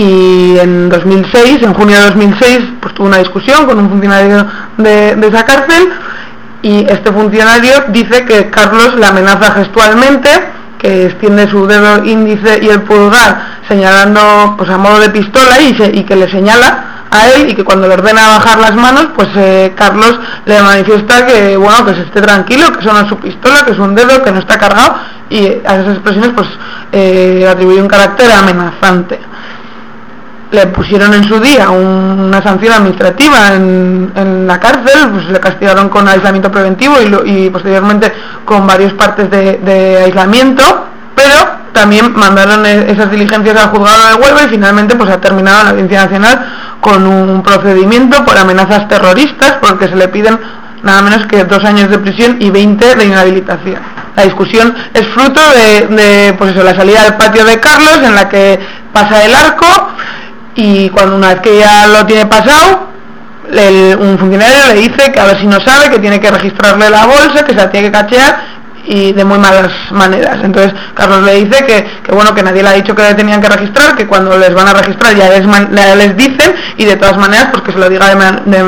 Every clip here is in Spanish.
y en 2006, en junio de 2006, pues tuvo una discusión con un funcionario de, esa cárcel y este funcionario dice que Carlos le amenaza gestualmente, que extiende su dedo índice y el pulgar señalando pues a modo de pistola y, y que le señala a él y que cuando le ordena bajar las manos, pues eh, Carlos le manifiesta que bueno que se esté tranquilo, que eso no es su pistola, que es un dedo, que no está cargado y a esas expresiones pues eh, atribuye un carácter amenazante le pusieron en su día una sanción administrativa en, la cárcel, pues le castigaron con aislamiento preventivo y, posteriormente con varios partes de, aislamiento, pero también mandaron e, esas diligencias al juzgado de Huelva y finalmente pues ha terminado la Audiencia Nacional con un procedimiento por amenazas terroristas porque se le piden nada menos que dos años de prisión y 20 de inhabilitación. La discusión es fruto de, de pues eso, la salida del patio de Carlos en la que pasa el arco y cuando una vez que ya lo tiene pasado, un funcionario le dice que a ver si no sabe, que tiene que registrarle la bolsa, que se la tiene que cachear y de muy malas maneras. Entonces Carlos le dice que, bueno que nadie le ha dicho que le tenían que registrar, que cuando les van a registrar ya les, les dicen y de todas maneras pues que se lo diga de,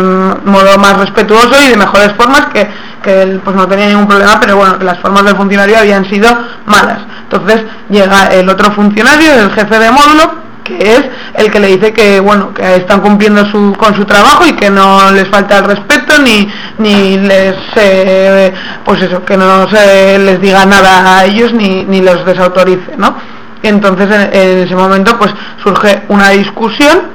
modo más respetuoso y de mejores formas que, que pues no tenía ningún problema, pero bueno, que las formas del funcionario habían sido malas. Entonces llega el otro funcionario, el jefe de módulo, que es el que le dice que bueno que están cumpliendo su, con su trabajo y que no les falta el respeto ni ni les eh, pues eso que no se les diga nada a ellos ni, ni los desautorice no entonces en, ese momento pues surge una discusión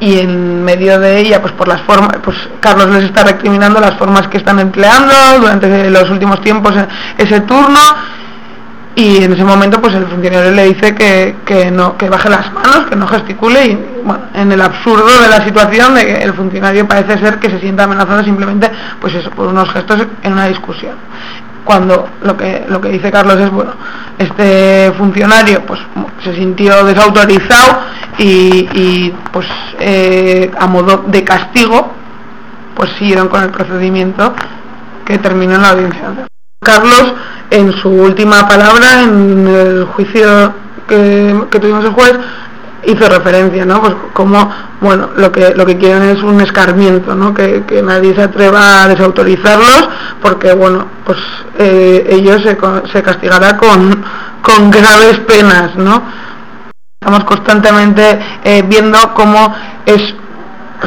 y en medio de ella pues por las formas pues Carlos les está recriminando las formas que están empleando durante los últimos tiempos ese turno y en ese momento pues el funcionario le dice que, no que baje las manos que no gesticule y bueno en el absurdo de la situación de que el funcionario parece ser que se sienta amenazado simplemente pues eso por unos gestos en una discusión. Cuando lo que lo que dice Carlos es bueno este funcionario pues se sintió desautorizado y, pues eh, a modo de castigo pues siguieron con el procedimiento que terminó en la audiencia. Carlos en su última palabra en el juicio que, tuvimos el juez hizo referencia, ¿no? Pues como, bueno, lo que lo que quieren es un escarmiento, ¿no? Que, nadie se atreva a desautorizarlos, porque, bueno, pues eh, ellos se, se castigará con, con graves penas, ¿no? Estamos constantemente eh, viendo cómo es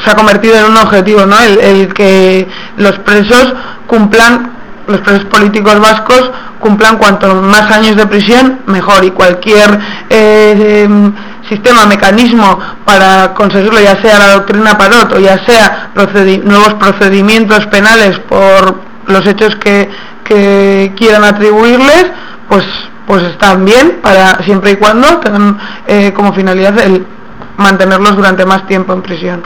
se ha convertido en un objetivo, ¿no? el que los presos cumplan los presos políticos vascos cumplan cuanto más años de prisión, mejor. Y cualquier eh, em, sistema, mecanismo para conseguirlo, ya sea la doctrina Parot o ya sea nuevos procedimientos penales por los hechos que, quieran atribuirles, pues, pues están bien para siempre y cuando tengan eh, como finalidad el mantenerlos durante más tiempo en prisión.